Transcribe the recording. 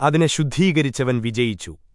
അതിനെ ശുദ്ധീകരിച്ചവൻ വിജയിച്ചു.